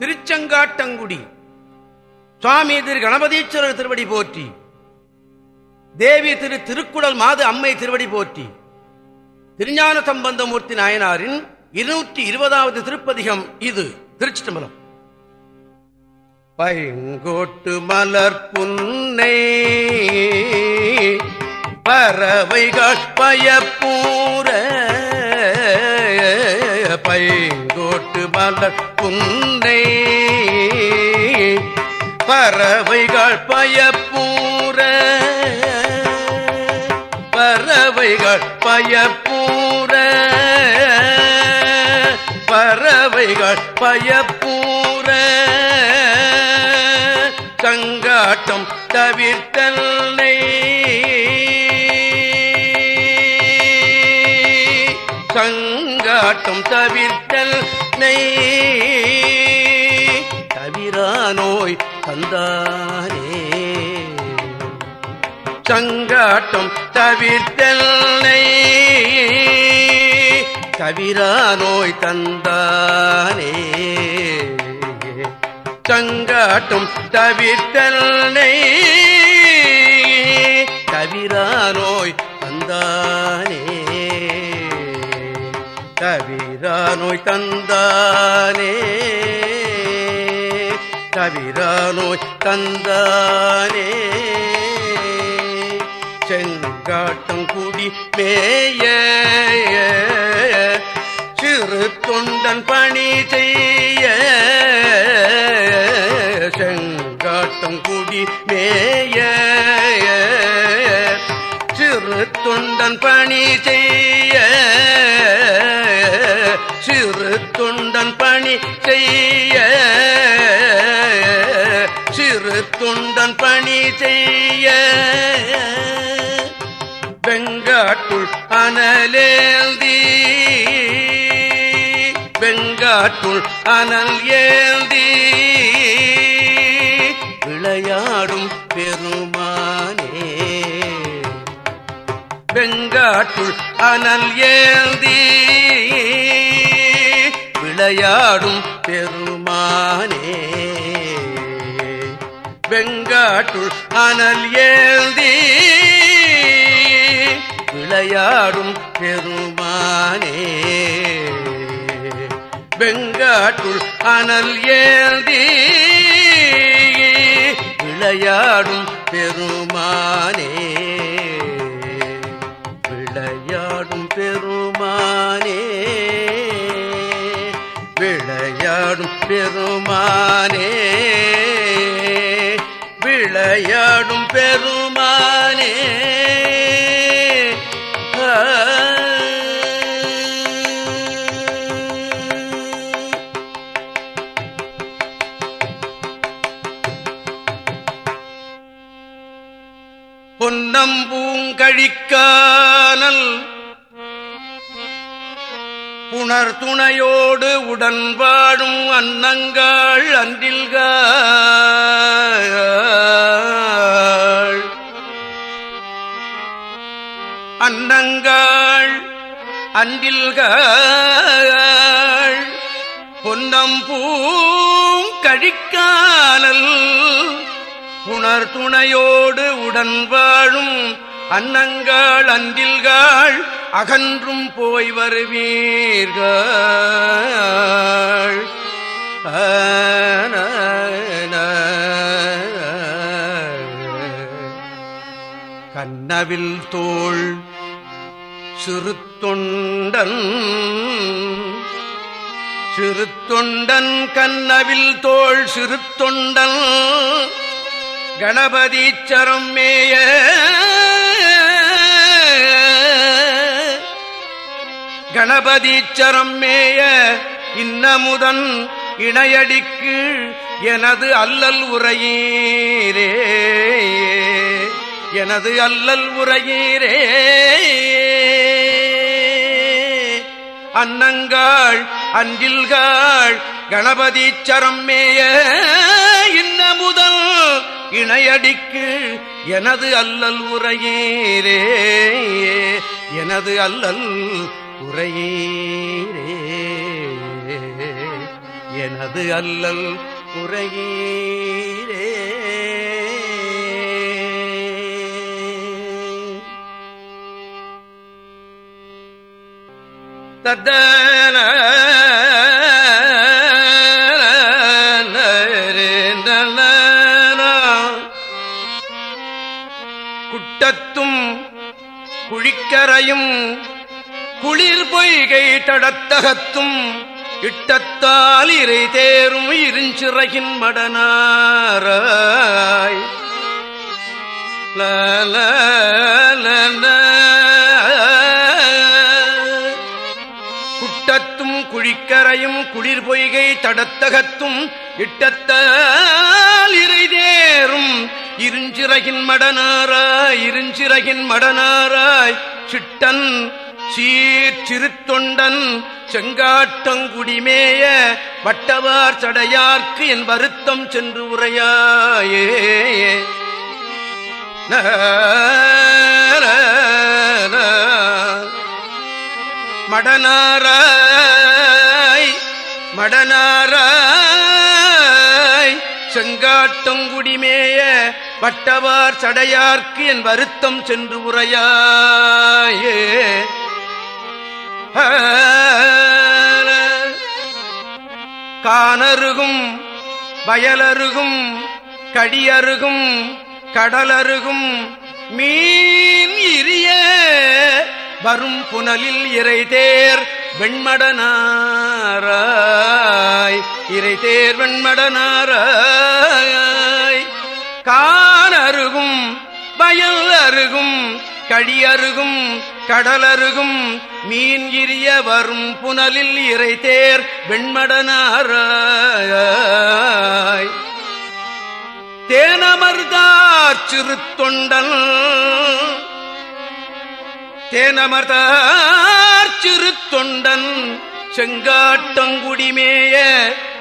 திருச்செங்காட்டங்குடி. சுவாமி திரு கணபதீஸ்வரர் திருவடி போற்றி. தேவி திரு திருக்குடல் மாது அம்மை திருவடி போற்றி. திருஞான சம்பந்தமூர்த்தி நாயனாரின் இருநூற்றி இருபதாவது திருப்பதிகம் இது திருச்சிட்டம்பலம் பைங்கோட்டு மலர் புன்னை பறவைகள் பயப்பூர பைங்கோட்டு மலர் புன்னை பறவைகள் பயப்பூர. பறவைகள் பயப்பூர. பறவைகள் பயப்பூர. சங்காட்டம் தவிர்த்தல்லை. சங்காட்டம் தவிர்த்தல் நெய் நோய் தந்தானே சங்காட்டம் தவிர்த்தல்லை. தவிரா நோய் தந்தானே சங்காட்டும் தவிர்த்தல்லை. தவிரா நோய் தந்தானே தவிரா நோய் தந்தானே தவிரா நோய் தந்தானே. செங்காட்டம் குடி மேய சிறு தொண்டன் பணி செய்ய. செங்காட்டம் குடி மேய சிறு தொண்டன் பணி செய்ய. சிறு தொண்டன் பணி செய்ய. சிறு தொண்டன் பணி செய்ய. வெங்காட்டுள் அனலேந்தி வெங்காட்டுள் அனல் ஏந்தி விளையாடும் பெருமானே. வெங்காட்டுள் அனல் ஏந்தி விளையாடும் பெருமானே. விளையாட்டுள் அனல் ஏந்தி விளையாடும் பெருமானே. வெங்காட்டுள் அனல் ஏந்தி விளையாடும் பெருமானே. விளையாடும் பெருமானே. விளையாடும் பெருமானே. பெருமானே. பொன்னம்பூங்கழிக்கானல் புணர்துணையோடு உடன் வாழும் அன்னங்கள் அன்றில்கள் அன்னங்கள் அன்றில்கள் பொன்னம்பூங்கழிக்கானல் புணர் துணையோடு உடன் வாழும் அன்னங்கள் அன்றில்கள் அகன்றும் போய் வருவீர்கள். கண்ணவில் தோள் சிறுத்தொண்டன். சிறுத்தொண்டன் கண்ணவில் தோள் சிறுத்தொண்டன். கணபதீச்சரம் மேய. கணபதீச்சரம் மேய. இன்னமுதன் இணையடிக்கு எனது அல்லல் உரையீரே எனது அல்லல் உரையீரே அன்னங்காள் அன்றில்காள் கணபதி சரம் மேய இன்ன முதல் இணையடிக்கு எனது அல்லல் உரையீரே எனது அல்லல் உரையீரே எனது அல்லல் உரையீரே குட்டத்தும் குழிக்கரையும் குளிர் பொய்கை தடத்தகத்தும் இட்டத்தால் இறை தேரும் இருஞ்சிறகின் மடனாராய். லல குழிக்கரையும் குளிர் பொய்கை தடத்தகத்தும் இட்டத்தால் இறைதேறும் இருஞ்சிறகின் மடனாராய் இருஞ்சிறகின் மடனாராய். சிட்டன் சீர்திருத்தொண்டன் செங்காட்டங்குடிமேய வட்டவார் சடையார்க்கு என் வருத்தம் சென்று உரையாயே. மடனாராய் மடனாராய் செங்காட்டங்குடிமேய வட்டவார் சடையார்க்கு என் வருத்தம் சென்று உரையாயே. கானருகும் வயலருகும் கடியருகும் கடலருகும் மீன் இரிய. வரும் புனலில் இறைதேர் வெண்மடனாராய். இறைதேர் வெண்மடனாராய். கானருகும் வயல் அருகும் கடியருகும் கடலருகும் மீன் இரிய வரும் புனலில் இறைதேர் வெண்மடனாராய். தேனமர்தார் சிறு தொண்டன் தேனமர்தார் சிறு தொண்டன் செங்காட்டங்குடிமேய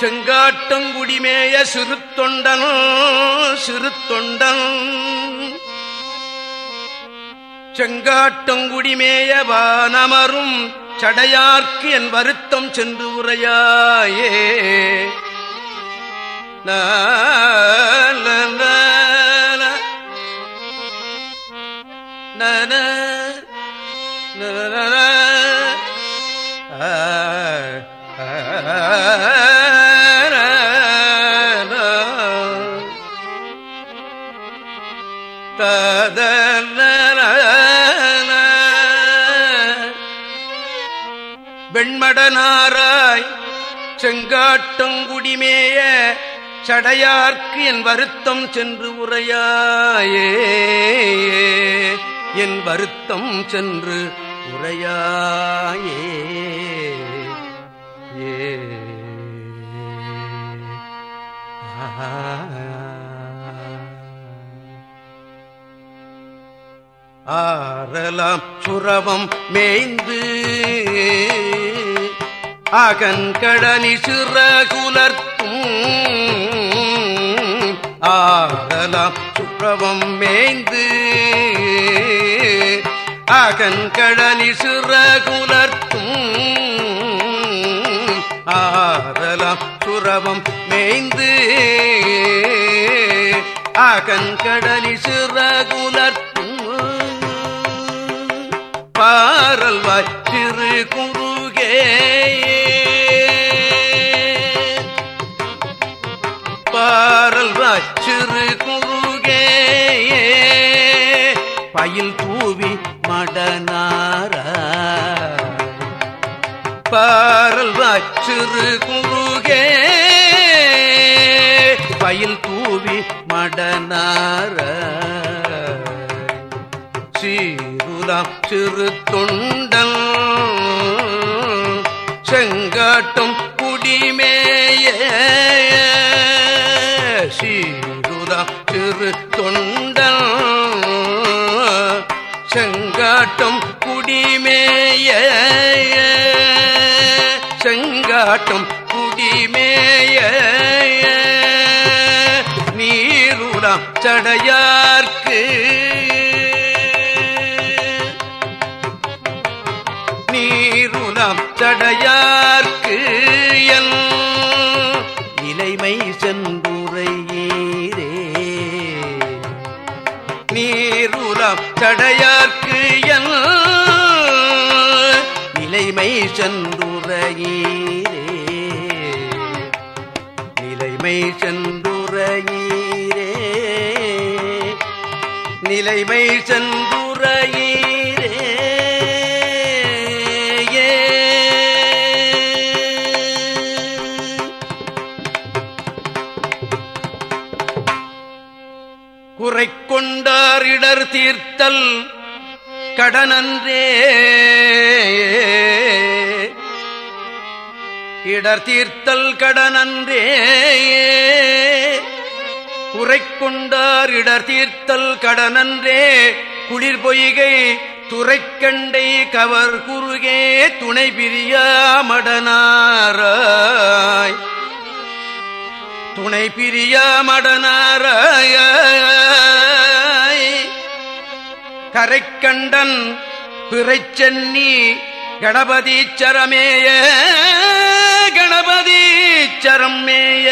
செங்காட்டங்குடிமேய சிறு தொண்டன் சிறு தொண்டன் செங்காட்டங்குடிமேய வானமரும் சடையார்க்கு என் வருத்தம் சென்று உரையாயே. நான் வெண்மடனாராய் செங்காட்டங்குடிமேய சடையார்க்கு என் வருத்தம் சென்று உரையாயே. என் வருத்தம் சென்று உரையாயே. ஆரலாம் சுரவம் மேய்ந்து. அகன்கடனி சிறகுலர்த்தும் ஆரலாம் சுரவம் மேய்ந்து. அகன்கடனி சிறகுலர்த்தும் ஆரலாம் சுரவம் மேய்ந்து. அகன்கடலி சிறகுலர்த்தும் நார சீருலாம் சிறு தொண்டல் செங்காட்டும் குடிமேய. சீருலாம் சிறு தொண்டல் செங்காட்டும் குடிமேய. செங்காட்டும் நீருடாம் சடையார்க்கு நிலைமை சென்றுரையீரே குறை கொண்டார் இடர் தீர்த்தல் கடனன்றே. இடர் தீர்த்தல் கடனன்றே. குறை கொண்டார் இடர் தீர்த்தல் கடனன்றே குளிர் பொய்கை துறைக்கண்டை கவர் குறுகே துணை பிரியாமடனாராய் துணை பிரியாமடனாராய் கரைக்கண்டன் பிறைச்சென்னி கணபதீச்சரமேய கணபதீச்சரமேய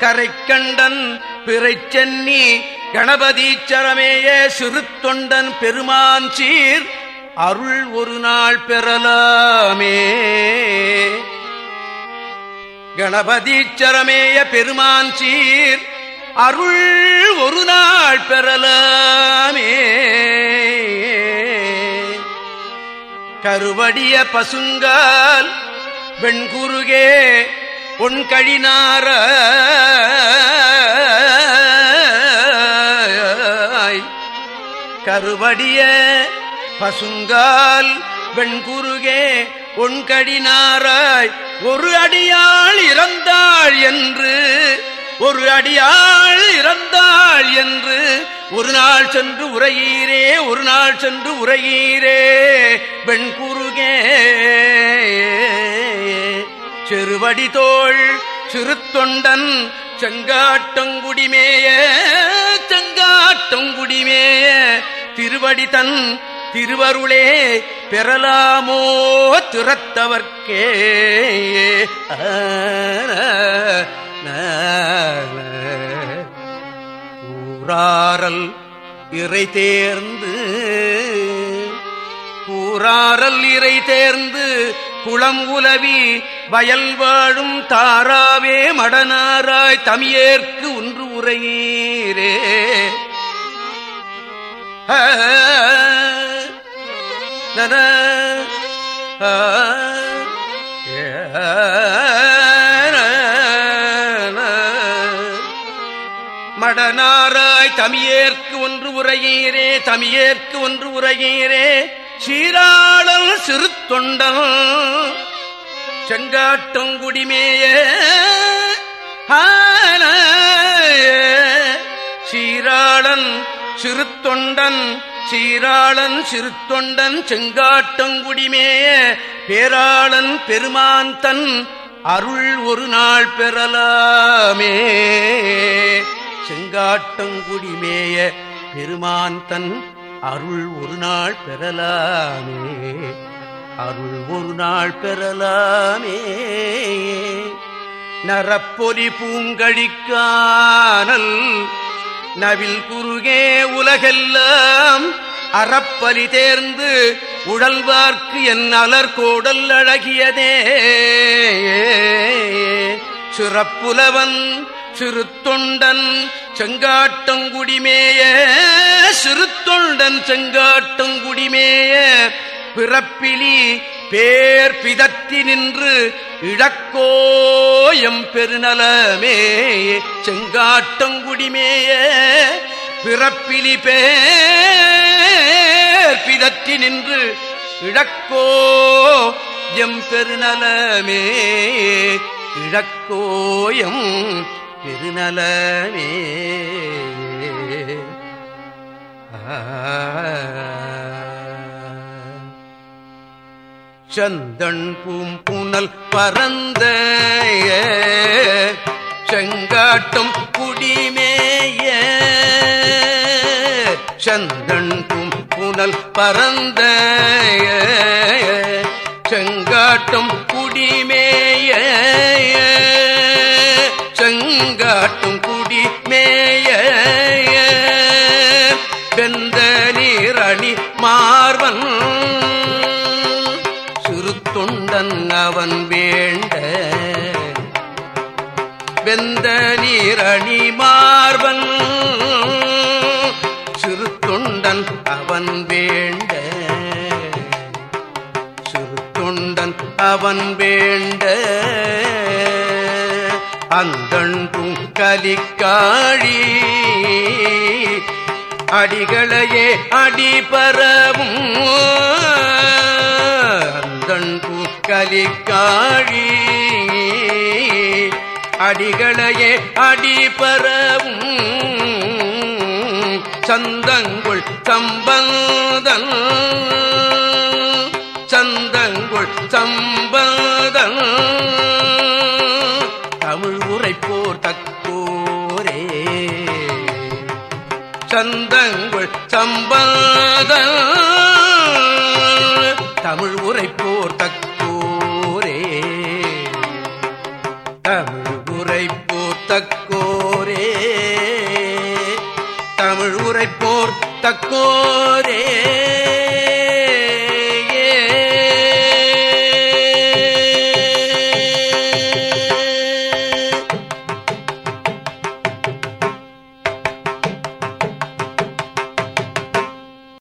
கரைக்கண்டன் பிறைச்சென்னி கணபதீச்சரமேய சிறு தொண்டன் பெருமான் சீர் அருள் ஒரு நாள் பெறலாமே. கணபதீச்சரமேய பெருமான் சீர் அருள் ஒரு நாள் பெறலாமே. கருவடிய பசுங்கால் வெண்குருகே பொன்கழினார கருவடிய பசுங்கால் வெண்குருகே பொன்கடினாராய் ஒரு அடியாள் இறந்தாள் என்று ஒரு அடியாள் இறந்தாள் என்று ஒரு நாள் சென்று உரையீரே ஒரு நாள் சென்று உரையீரே வெண்குருகே செருவடி தோள் சிறுத்தொண்டன் செங்காட்டங்குடிமேய செங்காட்டங்குடிமேய திருவடி தன் திருவருளே பெறலாமோ திறத்தவர்க்கே. ஊராரல் இறை தேர்ந்து ஊராரல் இறை தேர்ந்து குளம் உலவி வயல் வாழும் தாராவே மடனாராய் தமியேற்கு ஒன்று உரையீரே நன மடனாராய் தமியேற்கு ஒன்று உரையீரே தமியேற்கு ஒன்று உரையீரே சீராளல் சிறு தொண்டல் செங்காட்டங்குடிமேய சீராளன் சிறு தொண்டன் சீராளன் சிறு தொண்டன் செங்காட்டங்குடிமேய பேராளன் பெருமான் தன் அருள் ஒரு நாள் பெறலாமே. செங்காட்டங்குடிமேய பெருமான் தன் அருள் ஒரு நாள் பெறலாமே. அருள் ஒரு நாள் பெறலாமே. நரப்பொலி பூங்கழிக்கானல் நவில் குறுகே உலகெல்லாம் அறப்பலி தேர்ந்து உழல்வார்க்கு என் அலர்கோடல் அழகியதே. சிறப்புலவன் சிறு தொண்டன் செங்காட்டங்குடிமேய சிறு தொண்டன் செங்காட்டங்குடிமேய பிறப்பிலி பேர் பிதத்தி நின்று இழக்கோயம் பெருநலமே. செங்காட்டங்குடிமேய பிறப்பிலி பேர் பிதத்தி நின்று இழக்கோ எம் பெருநலமே. இழக்கோயம் பெருநலமே. ஆ. சந்தன் பூம் புனல் பரந்த செங்காட்டும் குடிமேய. சந்தன் பூம் புனல் பரந்த செங்காட்டும் குடிமேய. செங்காட்டும் குடிமேய. வெந்த நீரணி மார்வன் தன் அவன் வேண்ட. வெந்த நீரணி மார்பன் சிறு தொண்டன் அவன் வேண்ட. சிறு தொண்டன் அவன் வேண்ட. அந்தண்டும் கலிக்காழி அடிகளையே அடிபரவும் கலிக்காழி. அடிகளையே அடிபரவும் சந்தங்குள் சம்பந்தன். சந்தங்குள் சம்பந்தன். தமிழ் உரைப்போர் தக்கோரே. சந்தங்குள் சம்பந்தன். தமிழ் உரைப்போர் தக்கோரே.